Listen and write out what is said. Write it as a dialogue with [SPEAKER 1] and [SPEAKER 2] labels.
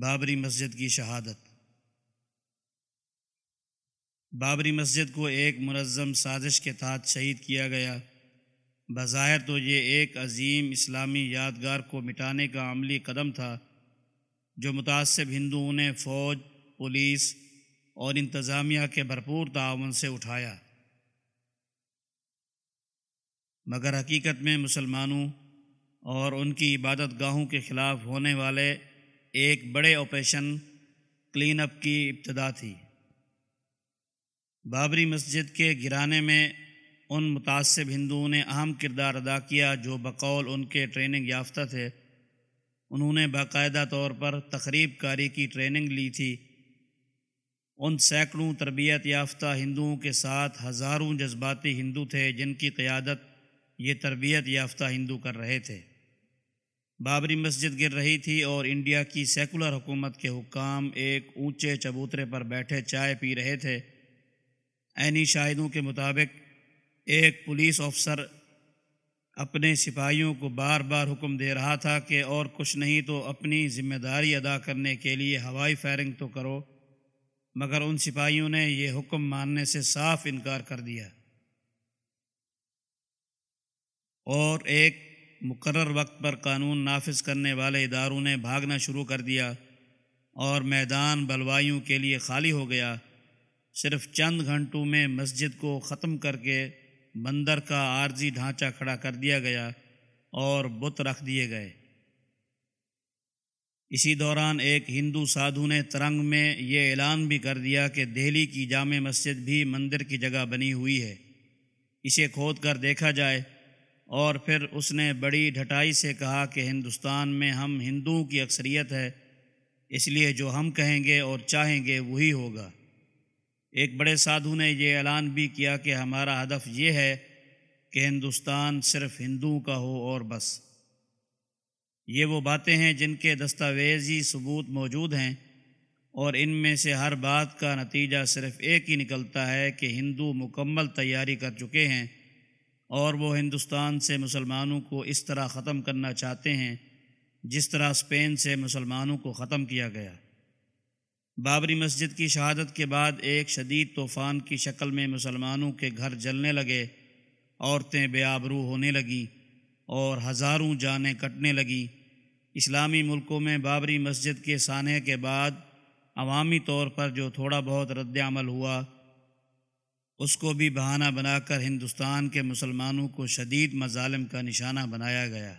[SPEAKER 1] بابری مسجد کی شہادت۔ بابری مسجد کو ایک منظم سازش کے تحت شہید کیا گیا۔ بظاہر تو یہ ایک عظیم اسلامی یادگار کو مٹانے کا عملی قدم تھا، جو متعصب ہندوؤں نے فوج، پولیس اور انتظامیہ کے بھرپور تعاون سے اٹھایا۔ مگر حقیقت میں مسلمانوں اور ان کی عبادت گاہوں کے خلاف ہونے والے ایک بڑے آپریشن کلین اپ کی ابتدا تھی۔ بابری مسجد کے گرانے میں ان متعصب ہندوؤں نے اہم کردار ادا کیا جو بقول ان کے ٹریننگ یافتہ تھے۔ انہوں نے باقاعدہ طور پر تقریب کاری کی ٹریننگ لی تھی۔ ان سینکڑوں تربیت یافتہ ہندوؤں کے ساتھ ہزاروں جذباتی ہندو تھے جن کی قیادت یہ تربیت یافتہ ہندو کر رہے تھے۔ بابری مسجد گر رہی تھی اور انڈیا کی سیکولر حکومت کے حکام ایک اونچے چبوترے پر بیٹھے چائے پی رہے تھے۔ عینی شاہدوں کے مطابق ایک پولیس افسر اپنے سپاہیوں کو بار بار حکم دے رہا تھا کہ اور کچھ نہیں تو اپنی ذمہ داری ادا کرنے کے لیے ہوائی فائرنگ تو کرو، مگر ان سپاہیوں نے یہ حکم ماننے سے صاف انکار کر دیا۔ اور ایک مقرر وقت پر قانون نافذ کرنے والے اداروں نے بھاگنا شروع کر دیا اور میدان بلوائیوں کے لیے خالی ہو گیا۔ صرف چند گھنٹوں میں مسجد کو ختم کر کے بندر کا عارضی ڈھانچہ کھڑا کر دیا گیا اور بت رکھ دیے گئے۔ اسی دوران ایک ہندو سادھو نے ترنگ میں یہ اعلان بھی کر دیا کہ دہلی کی جامع مسجد بھی مندر کی جگہ بنی ہوئی ہے۔ اسے کھود کر دیکھا جائے اور پھر اس نے بڑی ڈھٹائی سے کہا کہ ہندوستان میں ہم ہندوؤں کی اکثریت ہے، اس لیے جو ہم کہیں گے اور چاہیں گے وہی ہوگا۔ ایک بڑے سادھو نے یہ اعلان بھی کیا کہ ہمارا ہدف یہ ہے کہ ہندوستان صرف ہندوؤں کا ہو اور بس۔ یہ وہ باتیں ہیں جن کے دستاویزی ثبوت موجود ہیں اور ان میں سے ہر بات کا نتیجہ صرف ایک ہی نکلتا ہے کہ ہندو مکمل تیاری کر چکے ہیں۔ اور وہ ہندوستان سے مسلمانوں کو اس طرح ختم کرنا چاہتے ہیں جس طرح اسپین سے مسلمانوں کو ختم کیا گیا۔ بابری مسجد کی شہادت کے بعد ایک شدید طوفان کی شکل میں مسلمانوں کے گھر جلنے لگے، عورتیں بے آبرو ہونے لگیں اور ہزاروں جانیں کٹنے لگیں۔ اسلامی ملکوں میں بابری مسجد کے سانحے کے بعد عوامی طور پر جو تھوڑا بہت رد عمل ہوا اس کو بھی بہانہ بنا کر ہندوستان کے مسلمانوں کو شدید مظالم کا نشانہ بنایا گیا۔